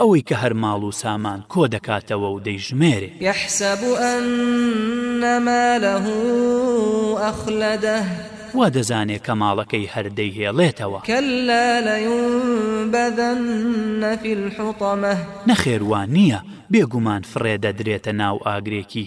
ئەوەی کە هەر ماڵ و سامان کۆ دەکاتەوە و دەیژمێرێ. یەحسەب ئەن مالەه ئەخلەدەه. وا دەزانێ کە ماڵەکەی هەر دەیهێڵێتەوە. کەللا لەیونبەذەننە فی الحوطەمەه. نەخێر وا نییە، بێگومان فڕێ دەدرێتە ناو ئاگرێکی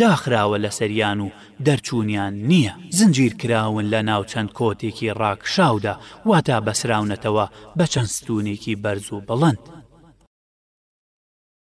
داخراوە لەسەریان و دەرچوونیان نییە، زنجیر کراون لە ناو چەند کۆتێکی ڕاکشاودا، واتا بەسراونەتەوە بە چەند ستوونێکی بەرز و بڵند.